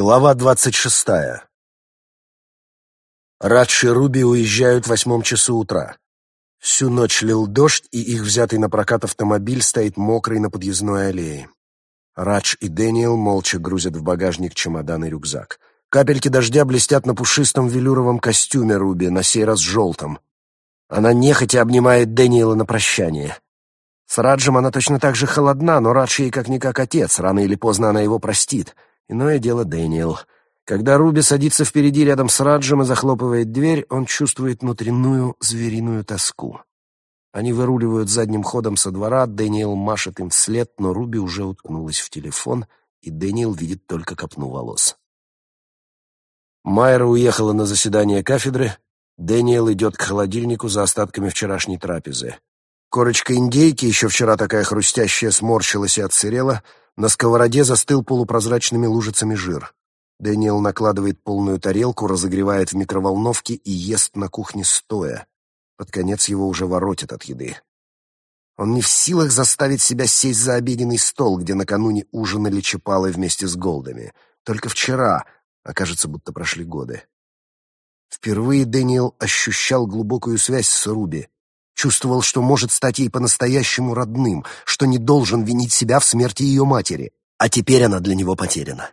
Глава двадцать шестая. Радж и Руби уезжают в восьмом часу утра. Всю ночь лил дождь, и их взятый на прокат автомобиль стоит мокрый на подъездной аллее. Радж и Дэниел молча грузят в багажник чемодан и рюкзак. Капельки дождя блестят на пушистом велюровом костюме Руби, на сей раз желтом. Она нехотя обнимает Дэниела на прощание. С Раджем она точно так же холодна, но Радж ей как-никак отец, рано или поздно она его простит — Иное дело Дэниел. Когда Руби садится впереди рядом с Раджем и захлопывает дверь, он чувствует внутреннюю звериную тоску. Они выруливают задним ходом со двора, Дэниел машет им вслед, но Руби уже уткнулась в телефон, и Дэниел видит только копну волос. Майра уехала на заседание кафедры, Дэниел идет к холодильнику за остатками вчерашней трапезы. Корочка индейки, еще вчера такая хрустящая, сморщилась и отсырела — на сковороде застыл полупрозрачными лужицами жир. Дэниел накладывает полную тарелку, разогревает в микроволновке и ест на кухне стоя. Под конец его уже воротит от еды. Он не в силах заставить себя сесть за обеденный стол, где накануне ужинали Чапалы вместе с Голдами. Только вчера, а кажется, будто прошли годы. Впервые Дэниел ощущал глубокую связь с Руби, Чувствовал, что может стать ей по-настоящему родным, что не должен винить себя в смерти ее матери. А теперь она для него потеряна.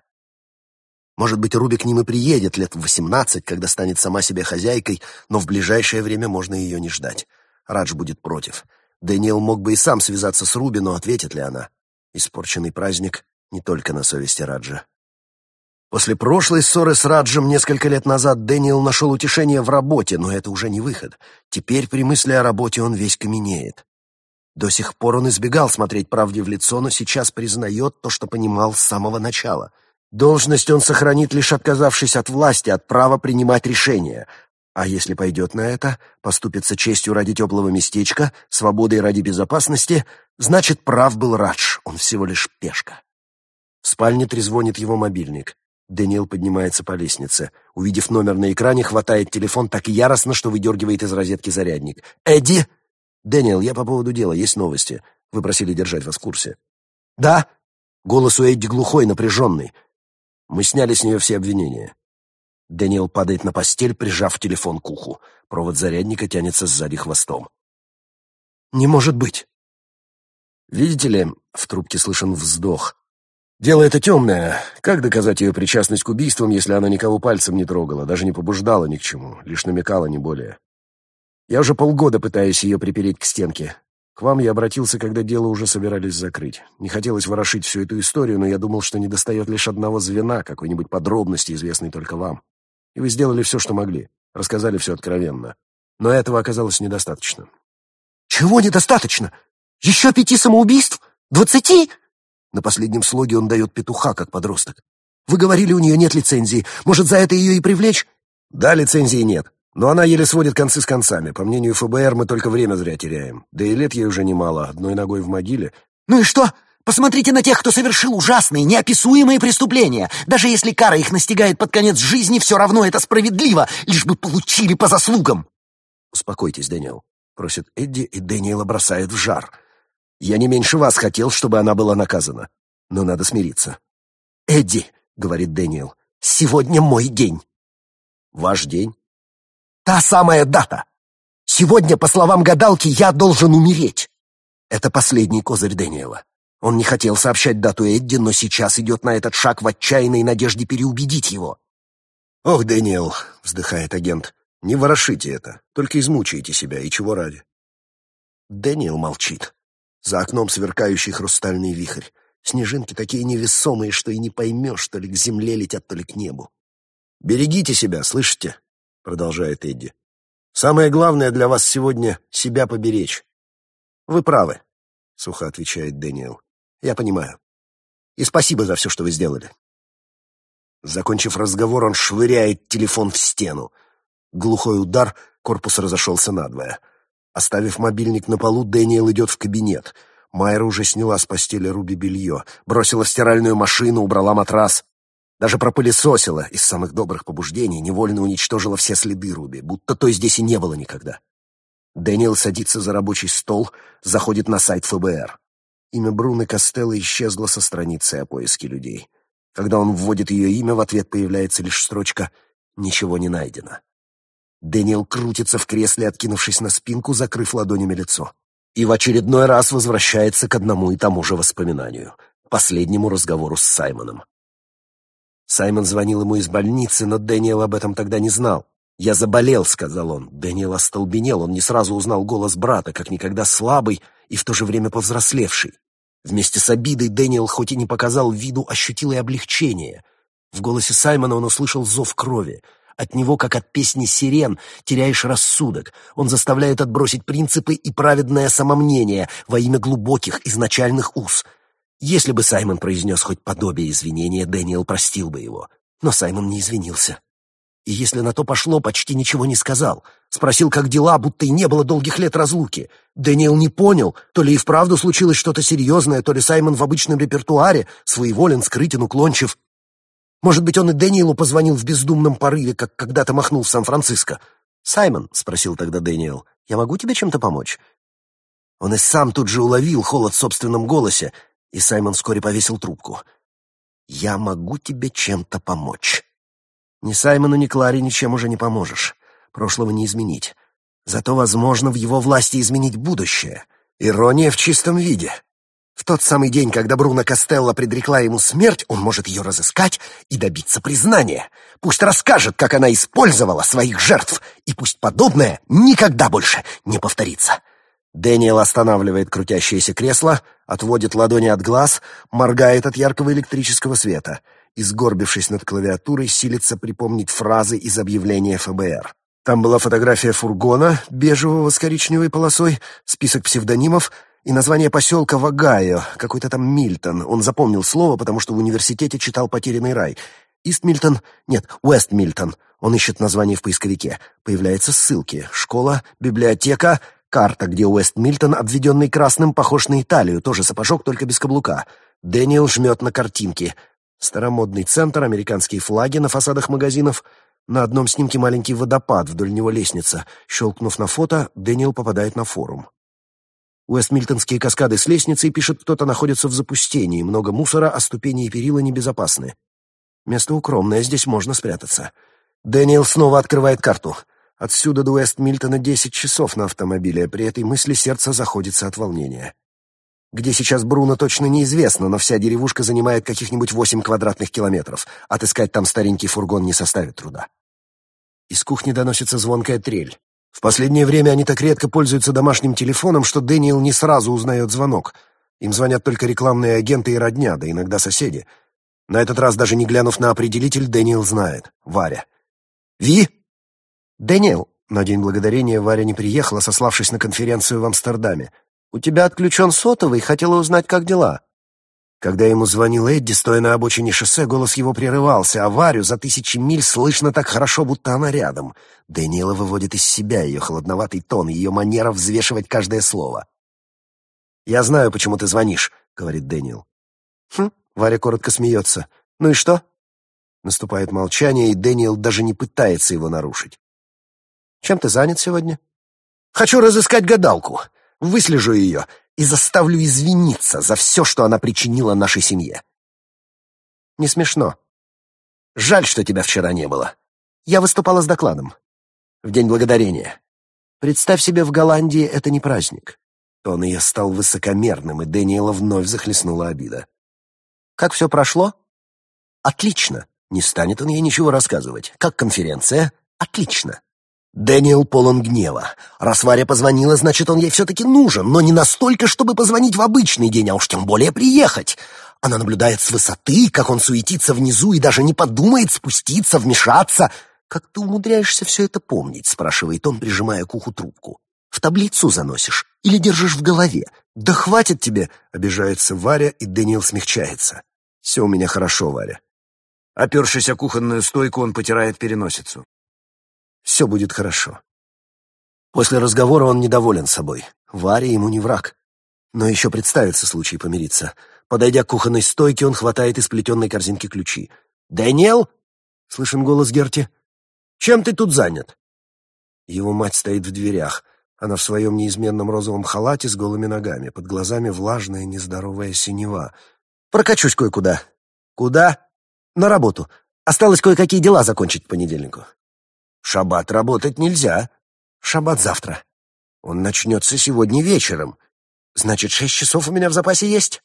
Может быть, Руби к ним и приедет лет в восемнадцать, когда станет сама себе хозяйкой, но в ближайшее время можно ее не ждать. Радж будет против. Дэниел мог бы и сам связаться с Руби, но ответит ли она? Испорченный праздник не только на совести Раджа. После прошлой ссоры с Раджем несколько лет назад Дэниел нашел утешение в работе, но это уже не выход. Теперь при мысли о работе он весь каменеет. До сих пор он избегал смотреть правде в лицо, но сейчас признает то, что понимал с самого начала. Должность он сохранит, лишь отказавшись от власти, от права принимать решения. А если пойдет на это, поступится честью ради теплого местечка, свободой ради безопасности, значит, прав был Радж, он всего лишь пешка. В спальне трезвонит его мобильник. Дэниел поднимается по лестнице. Увидев номер на экране, хватает телефон так яростно, что выдергивает из розетки зарядник. «Эдди!» «Дэниел, я по поводу дела. Есть новости. Вы просили держать вас в курсе». «Да?» Голос у Эдди глухой, напряженный. Мы сняли с нее все обвинения. Дэниел падает на постель, прижав телефон к уху. Провод зарядника тянется сзади хвостом. «Не может быть!» «Видите ли...» — в трубке слышен вздох. Дело это темное. Как доказать ее причастность к убийствам, если она никого пальцем не трогала, даже не побуждала ни к чему, лишь намекала, не более? Я уже полгода пытаюсь ее припереть к стенке. К вам я обратился, когда дело уже собирались закрыть. Не хотелось ворошить всю эту историю, но я думал, что недостает лишь одного звена, какой-нибудь подробности, известной только вам. И вы сделали все, что могли. Рассказали все откровенно. Но этого оказалось недостаточно. «Чего недостаточно? Еще пяти самоубийств? Двадцати?» На последнем слоге он дает петуха, как подросток. «Вы говорили, у нее нет лицензии. Может, за это ее и привлечь?» «Да, лицензии нет. Но она еле сводит концы с концами. По мнению ФБР, мы только время зря теряем. Да и лет ей уже немало, одной ногой в могиле». «Ну и что? Посмотрите на тех, кто совершил ужасные, неописуемые преступления. Даже если кара их настигает под конец жизни, все равно это справедливо, лишь бы получили по заслугам». «Успокойтесь, Дэниел», — просит Эдди, и Дэниела бросает в жар. Я не меньше вас хотел, чтобы она была наказана. Но надо смириться. «Эдди», — говорит Дэниел, — «сегодня мой день». «Ваш день?» «Та самая дата. Сегодня, по словам гадалки, я должен умереть». Это последний козырь Дэниела. Он не хотел сообщать дату Эдди, но сейчас идет на этот шаг в отчаянной надежде переубедить его. «Ох, Дэниел», — вздыхает агент, — «не ворошите это, только измучаете себя, и чего ради». Дэниел молчит. За окном сверкающий хрустальный вихрь. Снежинки такие невесомые, что и не поймешь, то ли к земле летят, то ли к небу. «Берегите себя, слышите?» — продолжает Эдди. «Самое главное для вас сегодня — себя поберечь». «Вы правы», — сухо отвечает Дэниел. «Я понимаю. И спасибо за все, что вы сделали». Закончив разговор, он швыряет телефон в стену. Глухой удар, корпус разошелся надвое — Оставив мобильник на полу, Дэниел идет в кабинет. Майра уже сняла с постели Руби белье, бросила стиральную машину, убрала матрас. Даже пропылесосила из самых добрых побуждений, невольно уничтожила все следы Руби, будто той здесь и не было никогда. Дэниел садится за рабочий стол, заходит на сайт ФБР. Имя Бруны Костелло исчезло со страницы о поиске людей. Когда он вводит ее имя, в ответ появляется лишь строчка «Ничего не найдено». Дэниел крутится в кресле, откинувшись на спинку, закрыв ладонями лицо. И в очередной раз возвращается к одному и тому же воспоминанию — последнему разговору с Саймоном. Саймон звонил ему из больницы, но Дэниел об этом тогда не знал. «Я заболел», — сказал он. Дэниел остолбенел, он не сразу узнал голос брата, как никогда слабый и в то же время повзрослевший. Вместе с обидой Дэниел, хоть и не показал виду, ощутил и облегчение. В голосе Саймона он услышал зов крови. От него, как от песни сирен, теряешь рассудок. Он заставляет отбросить принципы и праведное самомнение во имя глубоких изначальных уз. Если бы Саймон произнес хоть подобие извинения, Дэниел простил бы его. Но Саймон не извинился. И если на то пошло, почти ничего не сказал. Спросил, как дела, будто и не было долгих лет разлуки. Дэниел не понял, то ли и вправду случилось что-то серьезное, то ли Саймон в обычном репертуаре, своеволен, скрытен, уклончив. Может быть, он и Дэниелу позвонил в бездумном порыве, как когда-то махнул в Сан-Франциско. «Саймон», — спросил тогда Дэниел, — «я могу тебе чем-то помочь?» Он и сам тут же уловил холод в собственном голосе, и Саймон вскоре повесил трубку. «Я могу тебе чем-то помочь». Ни Саймону, ни Кларе ничем уже не поможешь. Прошлого не изменить. Зато, возможно, в его власти изменить будущее. Ирония в чистом виде. В тот самый день, когда Бруно Костелло предрекла ему смерть, он может ее разыскать и добиться признания. Пусть расскажет, как она использовала своих жертв, и пусть подобное никогда больше не повторится. Дэниел останавливает крутящееся кресло, отводит ладони от глаз, моргает от яркого электрического света — и, сгорбившись над клавиатурой, силится припомнить фразы из объявления ФБР. Там была фотография фургона, бежевого с коричневой полосой, список псевдонимов и название поселка Вагайо, какой-то там Мильтон. Он запомнил слово, потому что в университете читал «Потерянный рай». Ист Мильтон? Нет, Уэст Мильтон. Он ищет название в поисковике. Появляются ссылки. Школа, библиотека, карта, где Уэст Мильтон, обведенный красным, похож на Италию, тоже сапожок, только без каблука. Дэниел жмет на картинки — Старомодный центр, американские флаги на фасадах магазинов. На одном снимке маленький водопад, вдоль него лестница. Щелкнув на фото, Дэниел попадает на форум. Уэстмильтонские каскады с лестницей, пишет кто-то, находятся в запустении. Много мусора, а ступени и перила небезопасны. Место укромное, здесь можно спрятаться. Дэниел снова открывает карту. Отсюда до Уэстмильтона десять часов на автомобиле. При этой мысли сердце заходится от волнения. Где сейчас Бруно, точно неизвестно, но вся деревушка занимает каких-нибудь восемь квадратных километров. Отыскать там старенький фургон не составит труда. Из кухни доносится звонкая трель. В последнее время они так редко пользуются домашним телефоном, что Дэниел не сразу узнает звонок. Им звонят только рекламные агенты и родня, да иногда соседи. На этот раз, даже не глянув на определитель, Дэниел знает. Варя. «Ви?» «Дэниел». На День Благодарения Варя не приехала, сославшись на конференцию в Амстердаме. У тебя отключен сотовый, хотела узнать, как дела». Когда ему звонил Эдди, стоя на обочине шоссе, голос его прерывался, а Варю за тысячи миль слышно так хорошо, будто она рядом. Дэниела выводит из себя ее холодноватый тон, ее манера взвешивать каждое слово. «Я знаю, почему ты звонишь», — говорит Дэниел. «Хм», — Варя коротко смеется. «Ну и что?» Наступает молчание, и Дэниел даже не пытается его нарушить. «Чем ты занят сегодня?» «Хочу разыскать гадалку выслежу ее и заставлю извиниться за все, что она причинила нашей семье. Не смешно. Жаль, что тебя вчера не было. Я выступала с докладом. В День Благодарения. Представь себе, в Голландии это не праздник. Тон ее стал высокомерным, и Дэниела вновь захлестнула обида. Как все прошло? Отлично. Не станет он ей ничего рассказывать. Как конференция? Отлично. Дэниел полон гнева. Раз Варя позвонила, значит, он ей все-таки нужен, но не настолько, чтобы позвонить в обычный день, а уж тем более приехать. Она наблюдает с высоты, как он суетится внизу и даже не подумает спуститься, вмешаться. «Как ты умудряешься все это помнить?» — спрашивает он, прижимая к уху трубку. «В таблицу заносишь или держишь в голове?» «Да хватит тебе!» — обижается Варя, и Дэниел смягчается. «Все у меня хорошо, Варя». Опершись о кухонную стойку, он потирает переносицу. Все будет хорошо. После разговора он недоволен собой. Варя ему не враг. Но еще представится случай помириться. Подойдя к кухонной стойке, он хватает из плетенной корзинки ключи. «Дэниел?» — слышим голос Герти. «Чем ты тут занят?» Его мать стоит в дверях. Она в своем неизменном розовом халате с голыми ногами, под глазами влажная нездоровая синева. «Прокачусь кое-куда». «Куда?» на работу. Осталось кое-какие дела закончить к понедельнику». «Шаббат работать нельзя. Шаббат завтра. Он начнется сегодня вечером. Значит, шесть часов у меня в запасе есть?»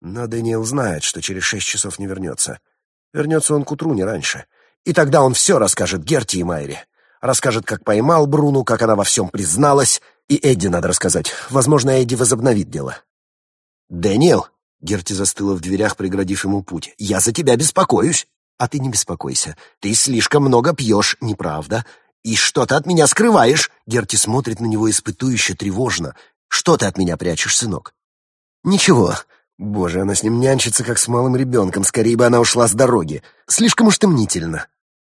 Но Дэниел знает, что через шесть часов не вернется. Вернется он к утру, не раньше. И тогда он все расскажет Герти и Майре. Расскажет, как поймал Бруну, как она во всем призналась. И Эдди надо рассказать. Возможно, Эдди возобновит дело. «Дэниел!» — Герти застыла в дверях, преградив ему путь. «Я за тебя беспокоюсь!» «А ты не беспокойся. Ты слишком много пьешь, неправда. И что ты от меня скрываешь?» Герти смотрит на него испытующе, тревожно. «Что ты от меня прячешь, сынок?» «Ничего. Боже, она с ним нянчится, как с малым ребенком. Скорее бы она ушла с дороги. Слишком уж темнительно.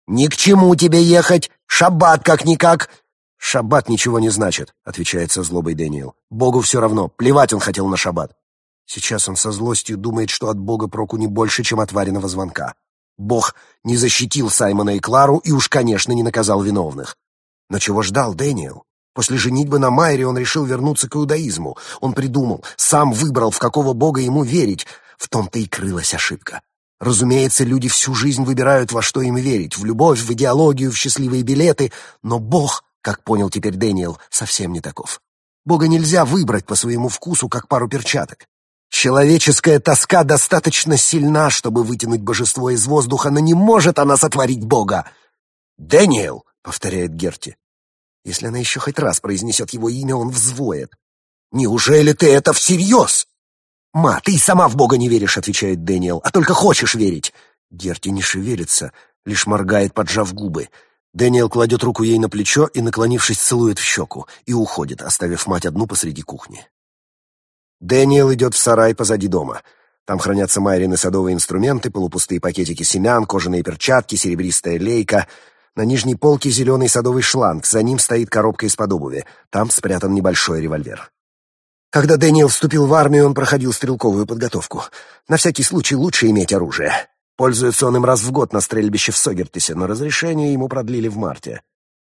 «Ни к чему тебе ехать! Шаббат как-никак!» «Шаббат ничего не значит», — отвечает со злобой Дэниел. «Богу все равно. Плевать он хотел на шаббат». Сейчас он со злостью думает, что от Бога проку не больше, чем от вареного звонка. Бог не защитил Саймона и Клару и уж, конечно, не наказал виновных. Но чего ждал Дэниел? После женитьбы на Майре он решил вернуться к иудаизму. Он придумал, сам выбрал, в какого бога ему верить. В том-то и крылась ошибка. Разумеется, люди всю жизнь выбирают, во что им верить, в любовь, в идеологию, в счастливые билеты, но Бог, как понял теперь Дэниел, совсем не таков. Бога нельзя выбрать по своему вкусу, как пару перчаток. Человеческая тоска достаточно сильна, чтобы вытянуть божество из воздуха, но не может она сотворить Бога. «Дэниел!» — повторяет Герти. Если она еще хоть раз произнесет его имя, он взвоет. «Неужели ты это всерьез?» «Ма, ты и сама в Бога не веришь», — отвечает Дэниел, «а только хочешь верить». Герти не шевелится, лишь моргает, поджав губы. Дэниел кладет руку ей на плечо и, наклонившись, целует в щеку и уходит, оставив мать одну посреди кухни. Дэниел идет в сарай позади дома. Там хранятся Майрины садовые инструменты, полупустые пакетики семян, кожаные перчатки, серебристая лейка — на нижней полке зеленый садовый шланг, за ним стоит коробка из-под обуви. Там спрятан небольшой револьвер. Когда Дэниел вступил в армию, он проходил стрелковую подготовку. На всякий случай лучше иметь оружие. Пользуется он им раз в год на стрельбище в Согертисе, но разрешение ему продлили в марте.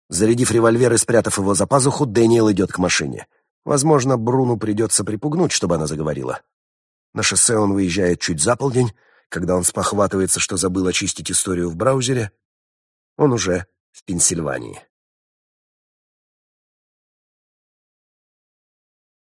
Зарядив револьвер и спрятав его за пазуху, Дэниел идет к машине. Возможно, Бруну придется припугнуть, чтобы она заговорила. На шоссе он выезжает чуть за полдень, когда он спохватывается, что забыл очистить историю в браузере, он уже в Пенсильвании.